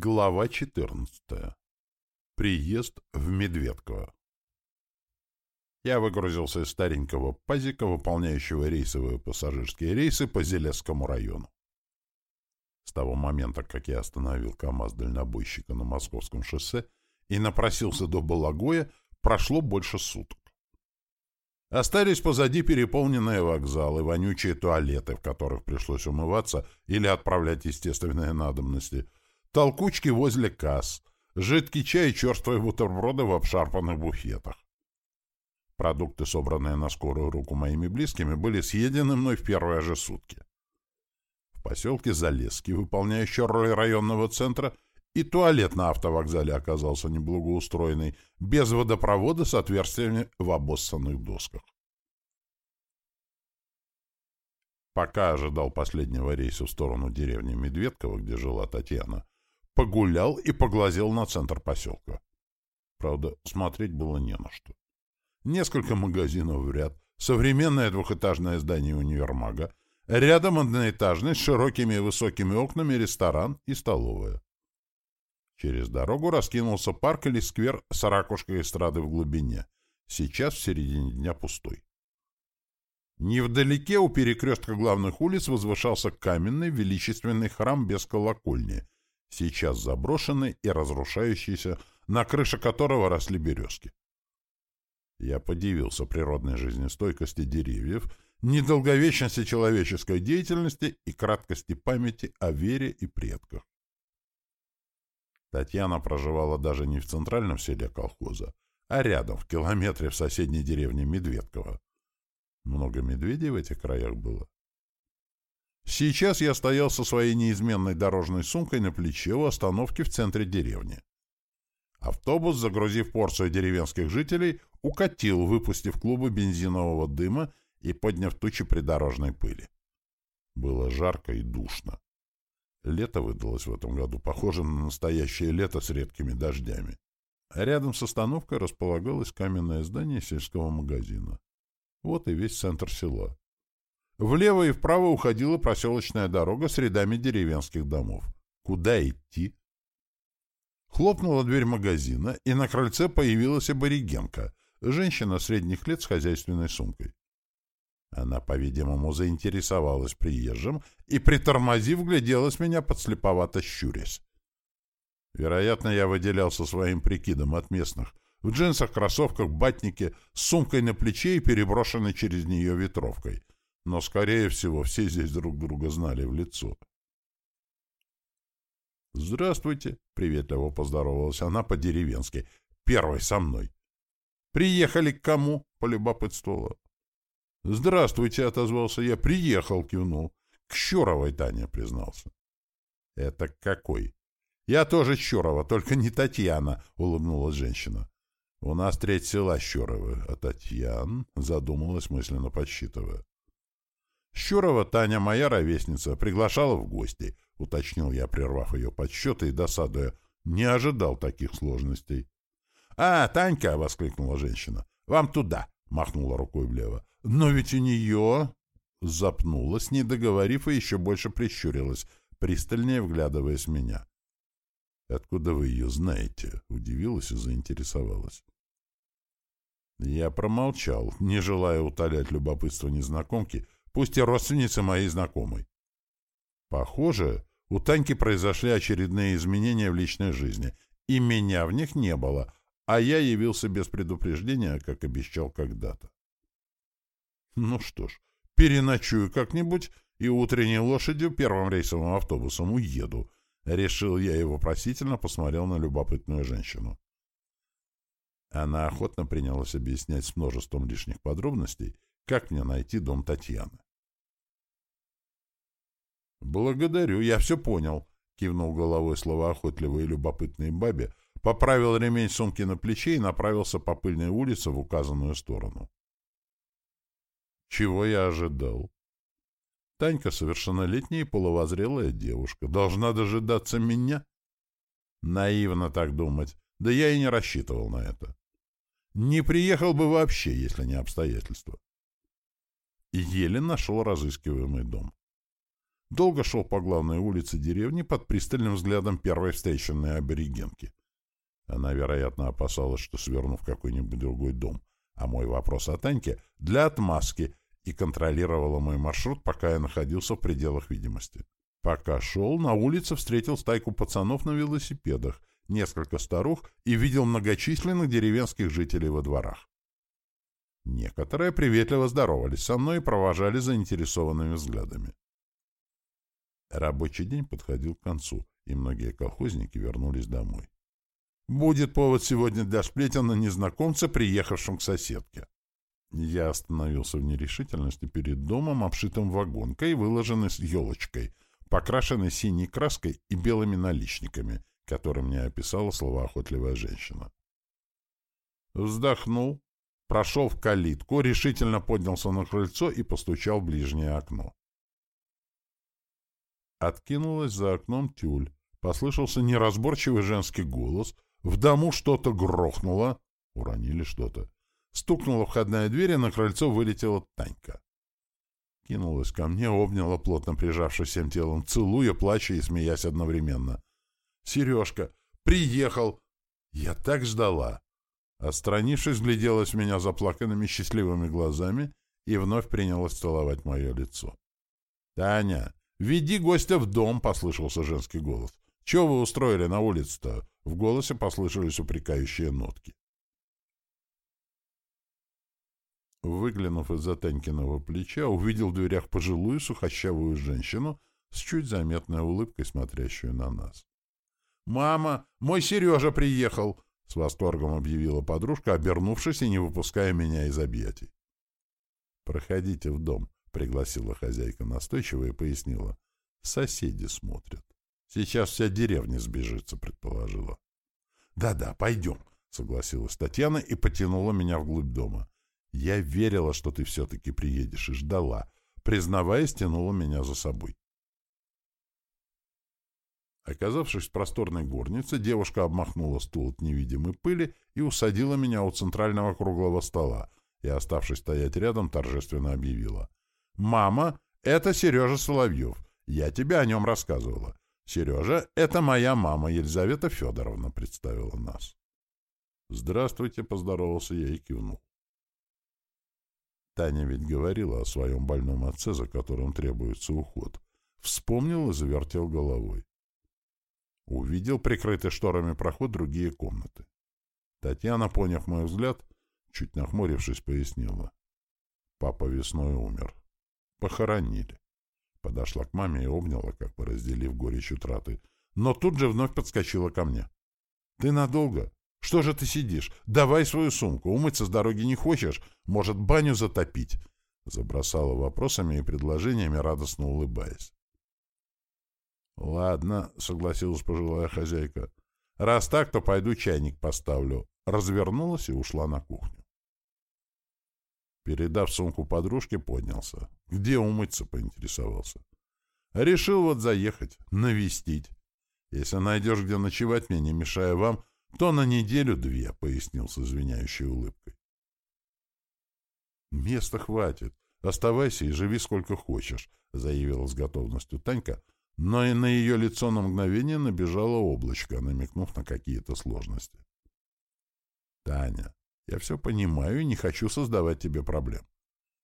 Глава 14. Приезд в Медведково. Я выгрузился из старенького пазика, выполняющего рейсовые пассажирские рейсы по Зелесскому району. С того момента, как я остановил КАМАЗ-дальнобойщика на Московском шоссе и напросился до Балагоя, прошло больше суток. Остались позади переполненные вокзалы, вонючие туалеты, в которых пришлось умываться или отправлять естественные надобности — толкучки возле касс, жидкий чай и черствые бутерброды в обшарпанных буфетах. Продукты, собранные на скорую руку моими близкими, были съедены мной в первые же сутки. В поселке Залесский, выполняющий роль районного центра, и туалет на автовокзале оказался неблагоустроенный, без водопровода с отверстиями в обоссанных досках. Пока ожидал последнего рейса в сторону деревни Медведково, где жила Татьяна, погулял и поглазел на центр поселка. Правда, смотреть было не на что. Несколько магазинов в ряд, современное двухэтажное здание универмага, рядом одноэтажный с широкими и высокими окнами ресторан и столовая. Через дорогу раскинулся парк или сквер с ракушкой эстрады в глубине, сейчас в середине дня пустой. Невдалеке у перекрестка главных улиц возвышался каменный величественный храм без колокольни — сейчас заброшенный и разрушающийся, на крыше которого росли березки. Я подивился природной жизнестойкости деревьев, недолговечности человеческой деятельности и краткости памяти о вере и предках. Татьяна проживала даже не в центральном селе колхоза, а рядом, в километре в соседней деревне Медведково. Много медведей в этих краях было. Сейчас я стоял со своей неизменной дорожной сумкой на плече у остановки в центре деревни. Автобус, загрузив порцию деревенских жителей, укатил, выпустив клубы бензинового дыма и подняв тучи придорожной пыли. Было жарко и душно. Лето выдалось в этом году похоже на настоящее лето с редкими дождями. А рядом с остановкой располагалось каменное здание сельского магазина. Вот и весь центр села. Влево и вправо уходила проселочная дорога с рядами деревенских домов. Куда идти? Хлопнула дверь магазина, и на крыльце появилась аборигенка, женщина средних лет с хозяйственной сумкой. Она, по-видимому, заинтересовалась приезжим и, притормозив, гляделась меня подслеповато щурясь. Вероятно, я выделялся своим прикидом от местных. В джинсах, кроссовках, батнике, с сумкой на плече и переброшенной через нее ветровкой — но, скорее всего, все здесь друг друга знали в лицо. «Здравствуйте!» — приветливо поздоровалась она по-деревенски. «Первой со мной!» «Приехали к кому?» — полюбопытствовала. «Здравствуйте!» — отозвался я. «Приехал!» — кивнул. «К Щуровой Таня признался. «Это какой?» «Я тоже Щурова, только не Татьяна!» — улыбнулась женщина. «У нас треть села Щуровы, а Татьян...» — задумалась мысленно подсчитывая. Щурова Таня, моя ровесница, приглашала в гости, — уточнил я, прервав ее подсчеты и досадуя. Не ожидал таких сложностей. — А, Танька! — воскликнула женщина. — Вам туда! — махнула рукой влево. — Но ведь у нее... Запнулась, не договорив, и еще больше прищурилась, пристальнее вглядываясь в меня. — Откуда вы ее знаете? — удивилась и заинтересовалась. Я промолчал, не желая утолять любопытство незнакомки, — пусть и родственницы моей знакомой. Похоже, у Таньки произошли очередные изменения в личной жизни, и меня в них не было, а я явился без предупреждения, как обещал когда-то. Ну что ж, переночую как-нибудь и утренней лошадью первым рейсовым автобусом уеду. Решил я и вопросительно посмотрел на любопытную женщину. Она охотно принялась объяснять с множеством лишних подробностей, как мне найти дом Татьяны. «Благодарю, я все понял», — кивнул головой словоохотливой и любопытной бабе, поправил ремень сумки на плече и направился по пыльной улице в указанную сторону. Чего я ожидал? Танька совершеннолетняя и половозрелая девушка. Должна дожидаться меня? Наивно так думать. Да я и не рассчитывал на это. Не приехал бы вообще, если не обстоятельства. И еле нашел разыскиваемый дом. долго шел по главной улице деревни под пристальным взглядом первой встреченной аборигенки. Она, вероятно, опасалась, что сверну в какой-нибудь другой дом, а мой вопрос о Таньке — для отмазки, и контролировала мой маршрут, пока я находился в пределах видимости. Пока шел, на улице встретил стайку пацанов на велосипедах, несколько старух и видел многочисленных деревенских жителей во дворах. Некоторые приветливо здоровались со мной и провожали заинтересованными взглядами. Рабочий день подходил к концу, и многие колхозники вернулись домой. Будет повод сегодня для сплетен на незнакомца, приехавшем к соседке. Я остановился в нерешительности перед домом, обшитым вагонкой, выложенной с елочкой, покрашенной синей краской и белыми наличниками, которые мне описала словоохотливая женщина. Вздохнул, прошел в калитку, решительно поднялся на крыльцо и постучал в ближнее окно. Откинулась за окном тюль. Послышался неразборчивый женский голос. В дому что-то грохнуло. Уронили что-то. Стукнула входная дверь, и на крыльцо вылетела Танька. Кинулась ко мне, обняла, плотно прижавшись всем телом, целуя, плача и смеясь одновременно. «Сережка! Приехал!» Я так ждала. Отстранившись, гляделась в меня заплаканными счастливыми глазами и вновь принялась целовать мое лицо. «Таня, веди гостя в дом!» — послышался женский голос. «Чего вы устроили на улице-то?» В голосе послышались упрекающие нотки. Выглянув из-за Танькиного плеча, увидел в дверях пожилую сухощавую женщину с чуть заметной улыбкой, смотрящую на нас. «Мама, мой Сережа приехал!» — с восторгом объявила подружка, обернувшись и не выпуская меня из объятий. «Проходите в дом», — пригласила хозяйка настойчиво и пояснила. «Соседи смотрят. Сейчас вся деревня сбежится», — предположила. «Да-да, пойдем», — согласилась Татьяна и потянула меня вглубь дома. Я верила, что ты все-таки приедешь, и ждала. Признаваясь, тянула меня за собой. Оказавшись в просторной горнице, девушка обмахнула стул от невидимой пыли и усадила меня у центрального круглого стола и, оставшись стоять рядом, торжественно объявила. «Мама, это Сережа Соловьев. Я тебе о нем рассказывала. Сережа, это моя мама Елизавета Федоровна представила нас». «Здравствуйте», — поздоровался я и кивнул. Таня ведь говорила о своем больном отце, за которым требуется уход. Вспомнил и завертел головой. Увидел прикрытый шторами проход другие комнаты. Татьяна, поняв мой взгляд, чуть нахмурившись, пояснила. Папа весной умер. Похоронили. Подошла к маме и обняла, как бы разделив горечь утраты. Но тут же вновь подскочила ко мне. — Ты надолго? Что же ты сидишь? Давай свою сумку. Умыться с дороги не хочешь? Может, баню затопить?» Забросала вопросами и предложениями, радостно улыбаясь. «Ладно», — согласилась пожилая хозяйка. «Раз так, то пойду чайник поставлю». Развернулась и ушла на кухню. Передав сумку подружке, поднялся. «Где умыться?» — поинтересовался. «Решил вот заехать, навестить. Если найдешь, где ночевать мне, не мешая вам, то на неделю-две, — пояснил с извиняющей улыбкой. — Места хватит. Оставайся и живи сколько хочешь, — заявила с готовностью Танька, но и на ее лицо на мгновение набежало облачко, намекнув на какие-то сложности. — Таня, я все понимаю и не хочу создавать тебе проблем.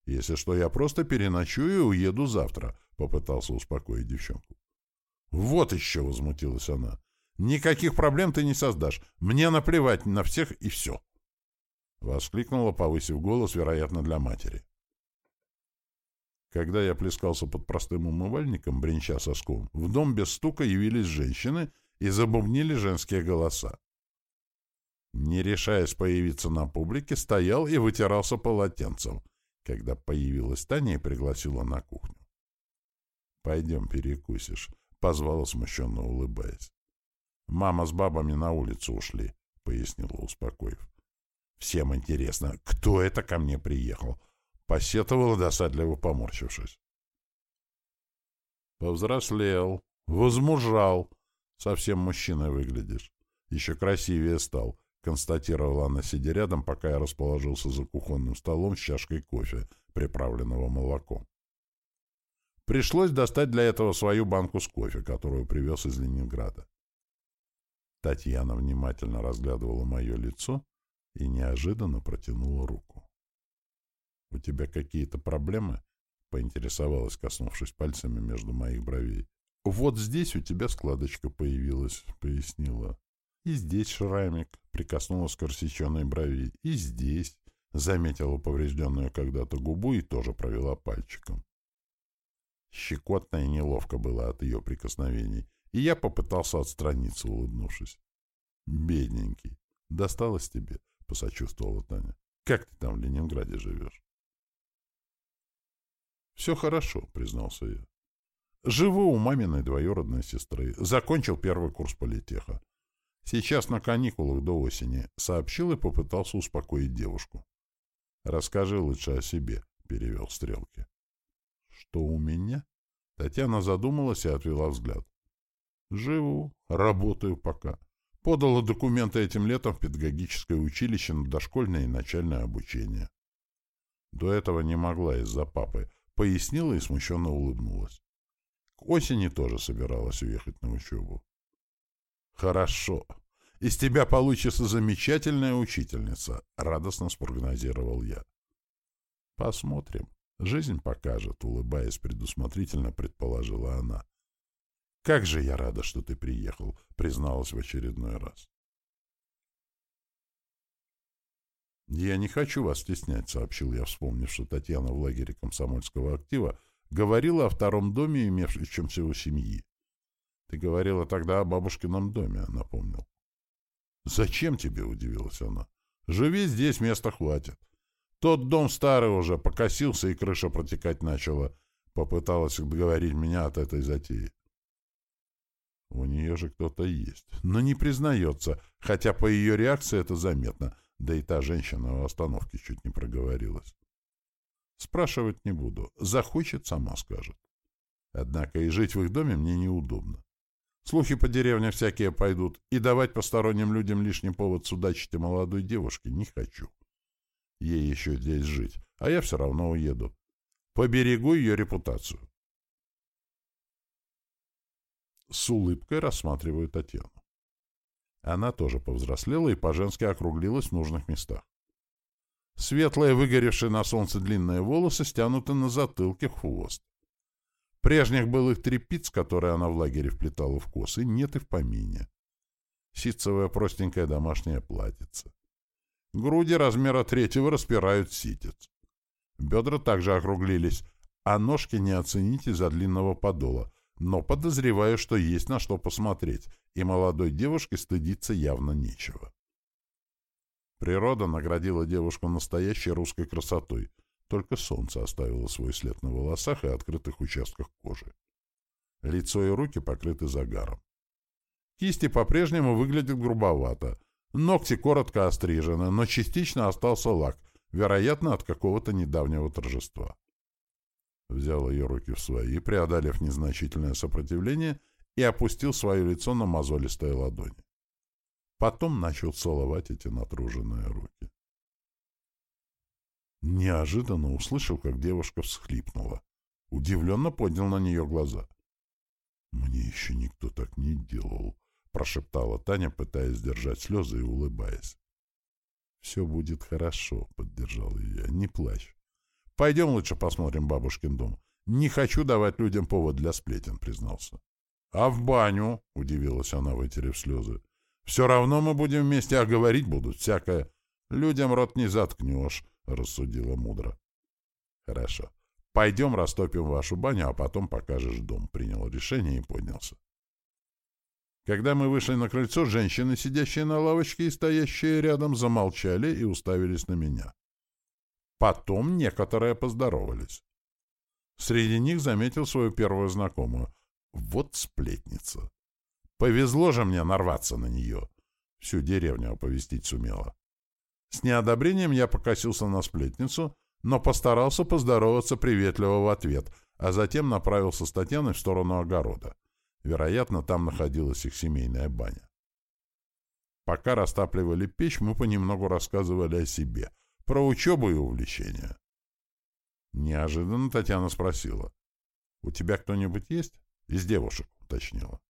Если что, я просто переночую и уеду завтра, — попытался успокоить девчонку. — Вот еще, — возмутилась она. Никаких проблем ты не создашь. Мне наплевать на всех и все. Воскликнула, повысив голос, вероятно, для матери. Когда я плескался под простым умывальником, бренча соском, в дом без стука явились женщины и забубнили женские голоса. Не решаясь появиться на публике, стоял и вытирался полотенцем, когда появилась Таня и пригласила на кухню. «Пойдем перекусишь», — позвала, смущенно улыбаясь. Мама с бабами на улицу ушли, — пояснила, успокоив. Всем интересно, кто это ко мне приехал? Посетовала досадливо поморщившись. Повзрослел, возмужал. Совсем мужчиной выглядишь. Еще красивее стал, констатировала она, сидя рядом, пока я расположился за кухонным столом с чашкой кофе, приправленного молоком. Пришлось достать для этого свою банку с кофе, которую привез из Ленинграда. Татьяна внимательно разглядывала мое лицо и неожиданно протянула руку. — У тебя какие-то проблемы? — поинтересовалась, коснувшись пальцами между моих бровей. — Вот здесь у тебя складочка появилась, — пояснила. — И здесь шрамик, — прикоснулась к рассеченной брови. — И здесь, — заметила поврежденную когда-то губу и тоже провела пальчиком. Щекотно и неловко было от ее прикосновений, и я попытался отстраниться, улыбнувшись. — Бедненький. Досталось тебе? — посочувствовала Таня. — Как ты там в Ленинграде живешь? — Все хорошо, — признался я. — Живу у маминой двоюродной сестры. Закончил первый курс политеха. Сейчас на каникулах до осени. Сообщил и попытался успокоить девушку. — Расскажи лучше о себе, — перевел стрелки. Что у меня? Татьяна задумалась и отвела взгляд. Живу, работаю пока. Подала документы этим летом в педагогическое училище на дошкольное и начальное обучение. До этого не могла из-за папы. Пояснила и смущенно улыбнулась. К осени тоже собиралась уехать на учебу. «Хорошо. Из тебя получится замечательная учительница», — радостно спрогнозировал я. «Посмотрим». Жизнь покажет, улыбаясь предусмотрительно, предположила она. Как же я рада, что ты приехал, призналась в очередной раз. «Я не хочу вас стеснять», — сообщил я, вспомнив, что Татьяна в лагере комсомольского актива говорила о втором доме, имевшемся у семьи. «Ты говорила тогда о бабушкином доме», — напомнил. «Зачем тебе?» — удивилась она. «Живи здесь, места хватит. Тот дом старый уже, покосился, и крыша протекать начала. Попыталась договорить меня от этой затеи. У нее же кто-то есть, но не признается, хотя по ее реакции это заметно, да и та женщина у остановки чуть не проговорилась. Спрашивать не буду, захочет, сама скажет. Однако и жить в их доме мне неудобно. Слухи по деревне всякие пойдут, и давать посторонним людям лишний повод судачить о молодой девушке не хочу. Ей еще здесь жить, а я все равно уеду. Поберегу ее репутацию. С улыбкой рассматриваю Татьяну. Она тоже повзрослела и по-женски округлилась в нужных местах. Светлые, выгоревшие на солнце длинные волосы стянуты на затылке в хвост. Прежних былых трепиц, которые она в лагере вплетала в косы, нет и в помине. Ситцевое простенькое домашнее платьице. Груди размера третьего распирают ситец. Бедра также округлились, а ножки не оцените из-за длинного подола, но подозреваю, что есть на что посмотреть, и молодой девушке стыдиться явно нечего. Природа наградила девушку настоящей русской красотой, только солнце оставило свой след на волосах и открытых участках кожи. Лицо и руки покрыты загаром. Кисти по-прежнему выглядят грубовато, Ногти коротко острижены, но частично остался лак, вероятно, от какого-то недавнего торжества. Взял ее руки в свои, преодолев незначительное сопротивление, и опустил свое лицо на мозолистые ладони. Потом начал целовать эти натруженные руки. Неожиданно услышал, как девушка всхлипнула. Удивленно поднял на нее глаза. «Мне еще никто так не делал», прошептала Таня, пытаясь сдержать слезы и улыбаясь. «Все будет хорошо», — поддержал ее. «Не плачь. Пойдем лучше посмотрим бабушкин дом. Не хочу давать людям повод для сплетен», — признался. «А в баню?» — удивилась она, вытерев слезы. «Все равно мы будем вместе, а говорить будут всякое. Людям рот не заткнешь», — рассудила мудро. «Хорошо. Пойдем растопим вашу баню, а потом покажешь дом», — принял решение и поднялся. Когда мы вышли на крыльцо, женщины, сидящие на лавочке и стоящие рядом, замолчали и уставились на меня. Потом некоторые поздоровались. Среди них заметил свою первую знакомую. Вот сплетница. Повезло же мне нарваться на нее. Всю деревню оповестить сумела. С неодобрением я покосился на сплетницу, но постарался поздороваться приветливо в ответ, а затем направился с Татьяной в сторону огорода. Вероятно, там находилась их семейная баня. Пока растапливали печь, мы понемногу рассказывали о себе, про учебу и увлечения. Неожиданно Татьяна спросила. «У тебя кто-нибудь есть?» «Из девушек», — уточнила.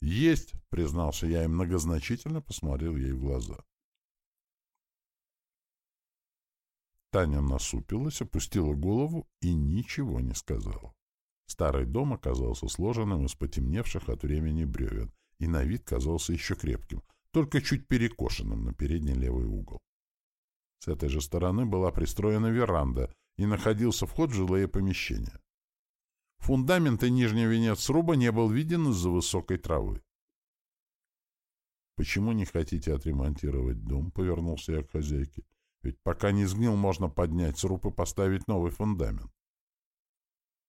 «Есть», — признался я и многозначительно посмотрел ей в глаза. Таня насупилась, опустила голову и ничего не сказала. Старый дом оказался сложенным из потемневших от времени бревен, и на вид казался еще крепким, только чуть перекошенным на передний левый угол. С этой же стороны была пристроена веранда, и находился вход в жилые помещения. Фундамент и нижний венец сруба не был виден из-за высокой травы. «Почему не хотите отремонтировать дом?» — повернулся я к хозяйке. «Ведь пока не сгнил, можно поднять сруб и поставить новый фундамент».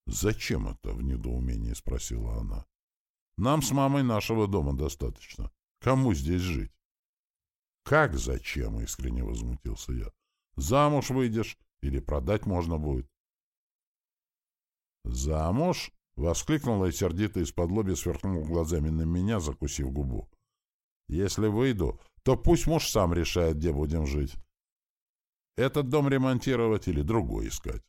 «Зачем это?» — в недоумении спросила она. «Нам с мамой нашего дома достаточно. Кому здесь жить?» «Как зачем?» — искренне возмутился я. «Замуж выйдешь или продать можно будет?» «Замуж?» — воскликнула и сердито из-под лоби сверкнул глазами на меня, закусив губу. «Если выйду, то пусть муж сам решает, где будем жить. Этот дом ремонтировать или другой искать».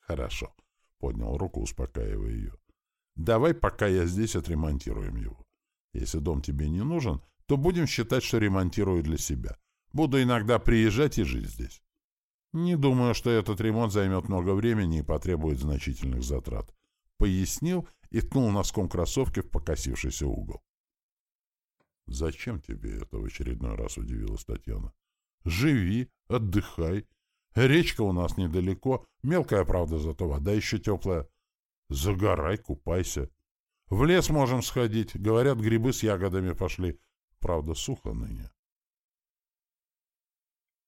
«Хорошо», — поднял руку, успокаивая ее. «Давай, пока я здесь, отремонтируем его. Если дом тебе не нужен, то будем считать, что ремонтирую для себя. Буду иногда приезжать и жить здесь. Не думаю, что этот ремонт займет много времени и потребует значительных затрат. Пояснил и ткнул носком кроссовки в покосившийся угол. «Зачем тебе это?» — в очередной раз удивилась Татьяна. «Живи, отдыхай. Речка у нас недалеко, мелкая, правда, зато вода еще теплая. Загорай, купайся. В лес можем сходить. Говорят, грибы с ягодами пошли. Правда, сухо ныне.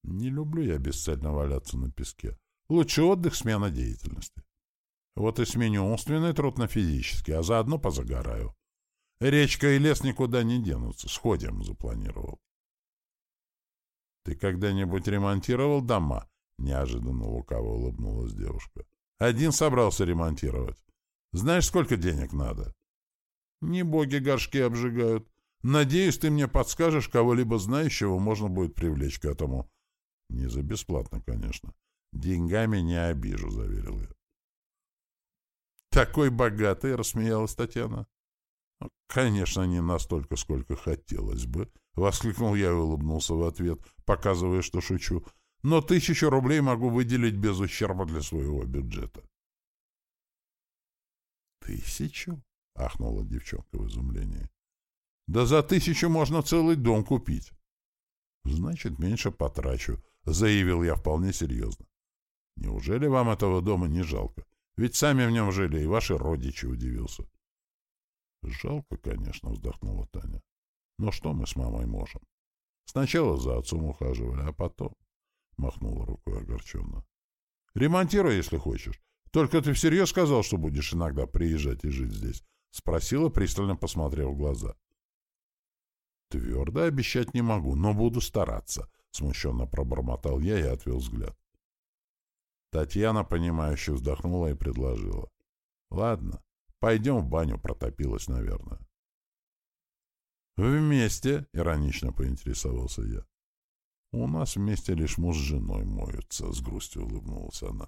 Не люблю я бесцельно валяться на песке. Лучше отдых, смена деятельности. Вот и сменю умственный труд на физический, а заодно позагораю. Речка и лес никуда не денутся. Сходим, запланировал. Ты когда-нибудь ремонтировал дома? Неожиданно лукаво улыбнулась девушка. Один собрался ремонтировать. Знаешь, сколько денег надо? Не боги горшки обжигают. Надеюсь, ты мне подскажешь, кого-либо знающего можно будет привлечь к этому. Не за бесплатно, конечно. Деньгами не обижу, заверил я. Такой богатый, рассмеялась Татьяна. Конечно, не настолько, сколько хотелось бы, воскликнул я и улыбнулся в ответ, показывая, что шучу. Но тысячу рублей могу выделить без ущерба для своего бюджета. Тысячу? Ахнула девчонка в изумлении. Да за тысячу можно целый дом купить. Значит, меньше потрачу, заявил я вполне серьезно. Неужели вам этого дома не жалко? Ведь сами в нем жили, и ваши родичи, удивился. Жалко, конечно, вздохнула Таня. Но что мы с мамой можем? Сначала за отцом ухаживали, а потом... Махнула рукой огорченно. Ремонтируй, если хочешь. Только ты всерьез сказал, что будешь иногда приезжать и жить здесь? Спросила, пристально посмотрев в глаза. Твердо обещать не могу, но буду стараться. Смущенно пробормотал я и отвел взгляд. Татьяна, понимающе вздохнула и предложила. Ладно, пойдем в баню, протопилась, наверное. «Вместе?» — иронично поинтересовался я. «У нас вместе лишь муж с женой моются», — с грустью улыбнулась она.